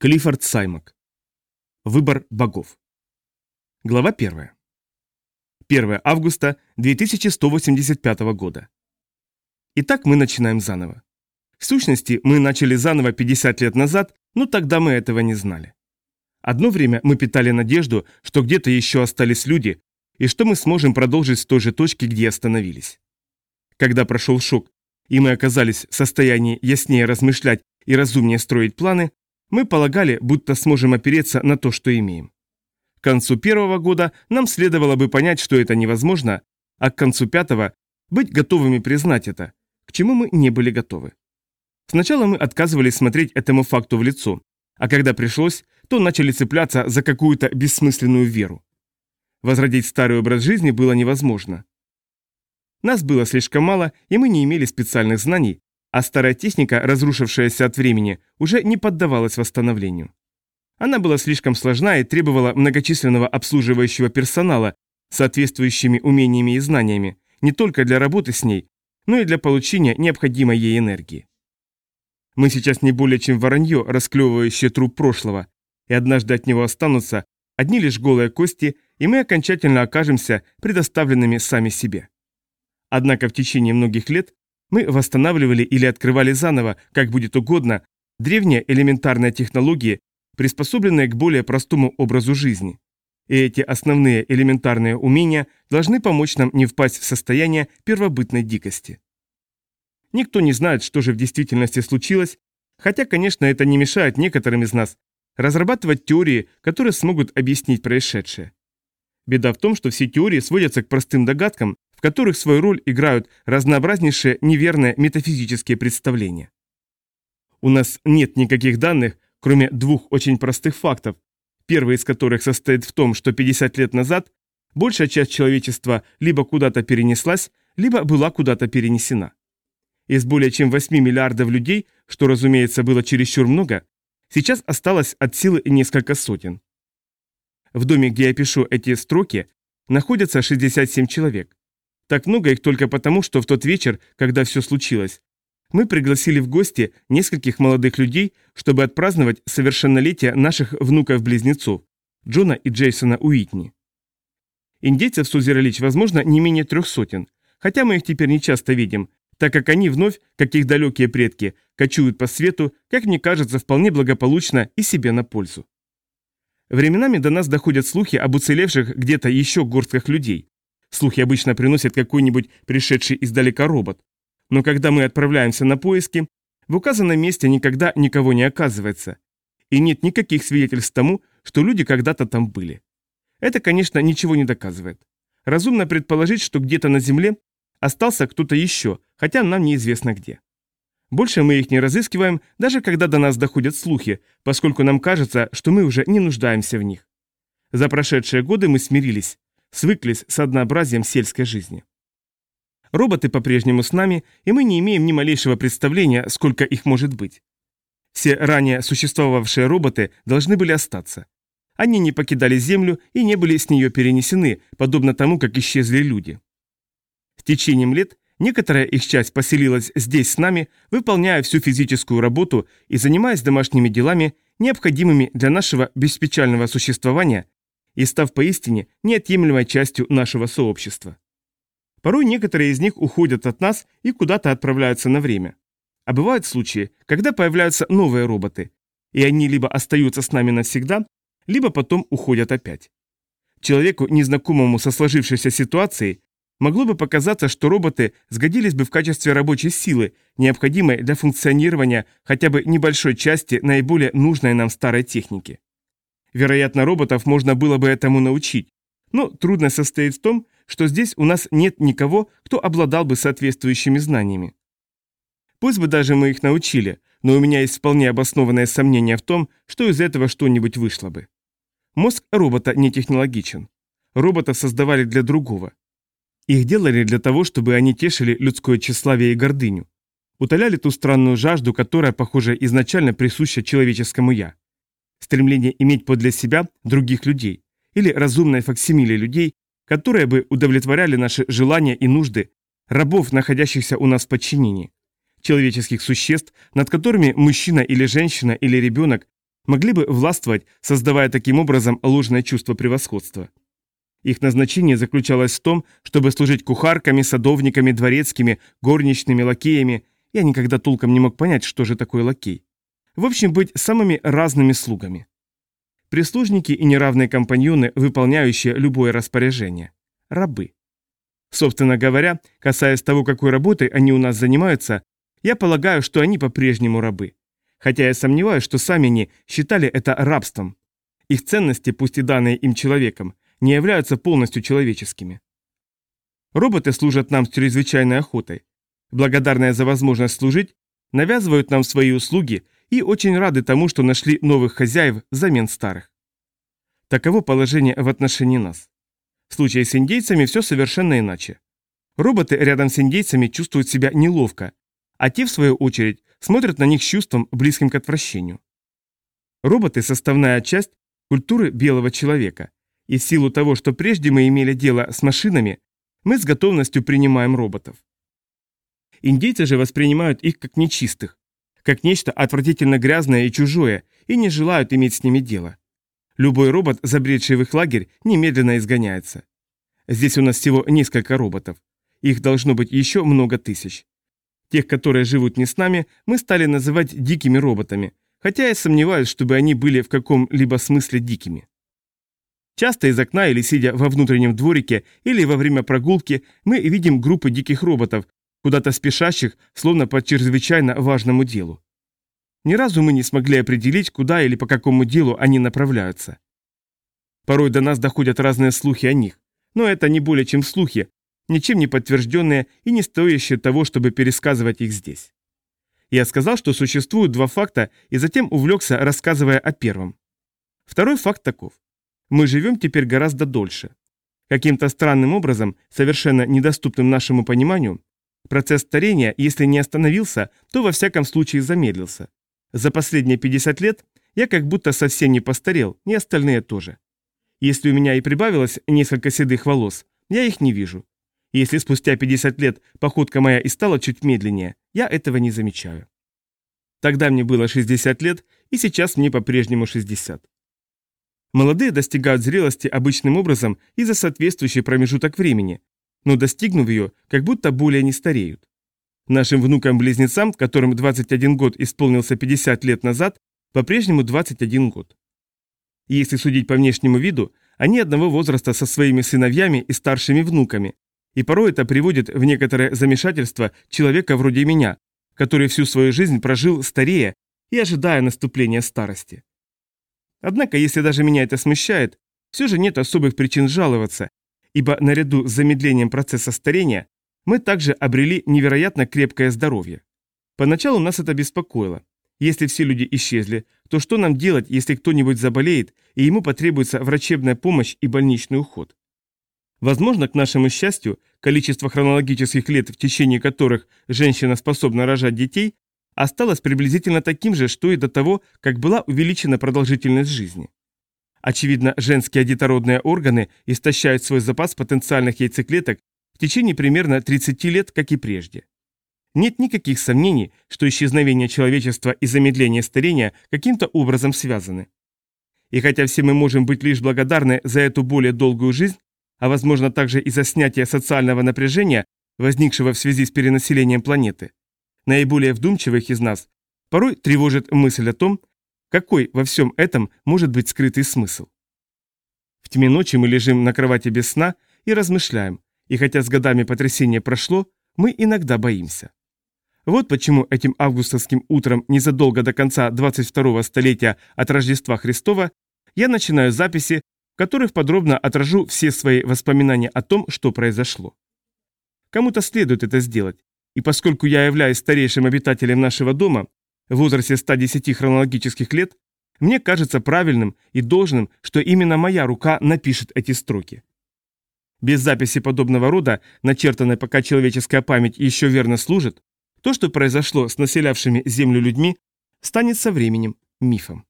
Клиффорд Саймак. Выбор богов. Глава 1. 1 августа 2185 года. Итак, мы начинаем заново. В сущности, мы начали заново 50 лет назад, но тогда мы этого не знали. Одно время мы питали надежду, что где-то еще остались люди, и что мы сможем продолжить с той же точки, где остановились. Когда прошел шок, и мы оказались в состоянии яснее размышлять и разумнее строить планы, мы полагали, будто сможем опереться на то, что имеем. К концу первого года нам следовало бы понять, что это невозможно, а к концу пятого быть готовыми признать это, к чему мы не были готовы. Сначала мы отказывались смотреть этому факту в лицо, а когда пришлось, то начали цепляться за какую-то бессмысленную веру. Возродить старый образ жизни было невозможно. Нас было слишком мало, и мы не имели специальных знаний, а старая техника, разрушившаяся от времени, уже не поддавалась восстановлению. Она была слишком сложна и требовала многочисленного обслуживающего персонала соответствующими умениями и знаниями, не только для работы с ней, но и для получения необходимой ей энергии. Мы сейчас не более чем воронье, расклевывающее труп прошлого, и однажды от него останутся одни лишь голые кости, и мы окончательно окажемся предоставленными сами себе. Однако в течение многих лет мы восстанавливали или открывали заново, как будет угодно, древние элементарные технологии, приспособленные к более простому образу жизни. И эти основные элементарные умения должны помочь нам не впасть в состояние первобытной дикости. Никто не знает, что же в действительности случилось, хотя, конечно, это не мешает некоторым из нас разрабатывать теории, которые смогут объяснить происшедшее. Беда в том, что все теории сводятся к простым догадкам, в которых свою роль играют разнообразнейшие неверные метафизические представления. У нас нет никаких данных, кроме двух очень простых фактов, первый из которых состоит в том, что 50 лет назад большая часть человечества либо куда-то перенеслась, либо была куда-то перенесена. Из более чем 8 миллиардов людей, что, разумеется, было чересчур много, сейчас осталось от силы несколько сотен. В доме, где я пишу эти строки, находятся 67 человек. Так много их только потому, что в тот вечер, когда все случилось, мы пригласили в гости нескольких молодых людей, чтобы отпраздновать совершеннолетие наших внуков-близнецов, Джона и Джейсона Уитни. Индейцев сузеролич, возможно, не менее трех сотен, хотя мы их теперь не часто видим, так как они вновь, как их далекие предки, кочуют по свету, как мне кажется, вполне благополучно и себе на пользу. Временами до нас доходят слухи об уцелевших где-то еще горстках людей, Слухи обычно приносят какой-нибудь пришедший издалека робот. Но когда мы отправляемся на поиски, в указанном месте никогда никого не оказывается. И нет никаких свидетельств тому, что люди когда-то там были. Это, конечно, ничего не доказывает. Разумно предположить, что где-то на Земле остался кто-то еще, хотя нам неизвестно где. Больше мы их не разыскиваем, даже когда до нас доходят слухи, поскольку нам кажется, что мы уже не нуждаемся в них. За прошедшие годы мы смирились свыклись с однообразием сельской жизни. Роботы по-прежнему с нами, и мы не имеем ни малейшего представления, сколько их может быть. Все ранее существовавшие роботы должны были остаться. Они не покидали Землю и не были с нее перенесены, подобно тому, как исчезли люди. С течением лет некоторая их часть поселилась здесь с нами, выполняя всю физическую работу и занимаясь домашними делами, необходимыми для нашего беспечального существования и став поистине неотъемлемой частью нашего сообщества. Порой некоторые из них уходят от нас и куда-то отправляются на время. А бывают случаи, когда появляются новые роботы, и они либо остаются с нами навсегда, либо потом уходят опять. Человеку, незнакомому со сложившейся ситуацией, могло бы показаться, что роботы сгодились бы в качестве рабочей силы, необходимой для функционирования хотя бы небольшой части наиболее нужной нам старой техники. Вероятно, роботов можно было бы этому научить. Но трудность состоит в том, что здесь у нас нет никого, кто обладал бы соответствующими знаниями. Пусть бы даже мы их научили, но у меня есть вполне обоснованное сомнение в том, что из этого что-нибудь вышло бы. Мозг робота не технологичен. Роботов создавали для другого. Их делали для того, чтобы они тешили людское тщеславие и гордыню. Утоляли ту странную жажду, которая, похоже, изначально присуща человеческому «я» стремление иметь подле себя других людей, или разумное факсимиле людей, которые бы удовлетворяли наши желания и нужды, рабов, находящихся у нас в подчинении, человеческих существ, над которыми мужчина или женщина или ребенок могли бы властвовать, создавая таким образом ложное чувство превосходства. Их назначение заключалось в том, чтобы служить кухарками, садовниками, дворецкими, горничными, лакеями. Я никогда толком не мог понять, что же такое лакей. В общем, быть самыми разными слугами. Прислужники и неравные компаньоны, выполняющие любое распоряжение. Рабы. Собственно говоря, касаясь того, какой работой они у нас занимаются, я полагаю, что они по-прежнему рабы. Хотя я сомневаюсь, что сами они считали это рабством. Их ценности, пусть и данные им человеком, не являются полностью человеческими. Роботы служат нам с чрезвычайной охотой. Благодарные за возможность служить, навязывают нам свои услуги и очень рады тому, что нашли новых хозяев взамен старых. Таково положение в отношении нас. В случае с индейцами все совершенно иначе. Роботы рядом с индейцами чувствуют себя неловко, а те, в свою очередь, смотрят на них с чувством, близким к отвращению. Роботы – составная часть культуры белого человека, и в силу того, что прежде мы имели дело с машинами, мы с готовностью принимаем роботов. Индейцы же воспринимают их как нечистых, как нечто отвратительно грязное и чужое, и не желают иметь с ними дело. Любой робот, забредший в их лагерь, немедленно изгоняется. Здесь у нас всего несколько роботов. Их должно быть еще много тысяч. Тех, которые живут не с нами, мы стали называть дикими роботами, хотя я сомневаюсь, чтобы они были в каком-либо смысле дикими. Часто из окна или сидя во внутреннем дворике или во время прогулки мы видим группы диких роботов, куда-то спешащих, словно по чрезвычайно важному делу. Ни разу мы не смогли определить, куда или по какому делу они направляются. Порой до нас доходят разные слухи о них, но это не более чем слухи, ничем не подтвержденные и не стоящие того, чтобы пересказывать их здесь. Я сказал, что существуют два факта, и затем увлекся, рассказывая о первом. Второй факт таков. Мы живем теперь гораздо дольше. Каким-то странным образом, совершенно недоступным нашему пониманию, процесс старения, если не остановился, то во всяком случае замедлился. За последние 50 лет я как будто совсем не постарел, и остальные тоже. Если у меня и прибавилось несколько седых волос, я их не вижу. Если спустя 50 лет походка моя и стала чуть медленнее, я этого не замечаю. Тогда мне было 60 лет, и сейчас мне по-прежнему 60. Молодые достигают зрелости обычным образом и за соответствующий промежуток времени, но достигнув ее, как будто более не стареют. Нашим внукам-близнецам, которым 21 год исполнился 50 лет назад, по-прежнему 21 год. Если судить по внешнему виду, они одного возраста со своими сыновьями и старшими внуками, и порой это приводит в некоторое замешательство человека вроде меня, который всю свою жизнь прожил старея и ожидая наступления старости. Однако, если даже меня это смущает, все же нет особых причин жаловаться, ибо наряду с замедлением процесса старения мы также обрели невероятно крепкое здоровье. Поначалу нас это беспокоило. Если все люди исчезли, то что нам делать, если кто-нибудь заболеет, и ему потребуется врачебная помощь и больничный уход? Возможно, к нашему счастью, количество хронологических лет, в течение которых женщина способна рожать детей, осталось приблизительно таким же, что и до того, как была увеличена продолжительность жизни. Очевидно, женские детородные органы истощают свой запас потенциальных яйцеклеток в течение примерно 30 лет, как и прежде. Нет никаких сомнений, что исчезновение человечества и замедление старения каким-то образом связаны. И хотя все мы можем быть лишь благодарны за эту более долгую жизнь, а возможно также и за снятие социального напряжения, возникшего в связи с перенаселением планеты, наиболее вдумчивых из нас порой тревожит мысль о том, какой во всем этом может быть скрытый смысл. В тьме ночи мы лежим на кровати без сна и размышляем, и хотя с годами потрясение прошло, мы иногда боимся. Вот почему этим августовским утром, незадолго до конца 22-го столетия от Рождества Христова, я начинаю записи, в которых подробно отражу все свои воспоминания о том, что произошло. Кому-то следует это сделать, и поскольку я являюсь старейшим обитателем нашего дома, в возрасте 110 хронологических лет, мне кажется правильным и должным, что именно моя рука напишет эти строки. Без записи подобного рода, начертанной пока человеческая память еще верно служит, то, что произошло с населявшими Землю людьми, станет со временем мифом.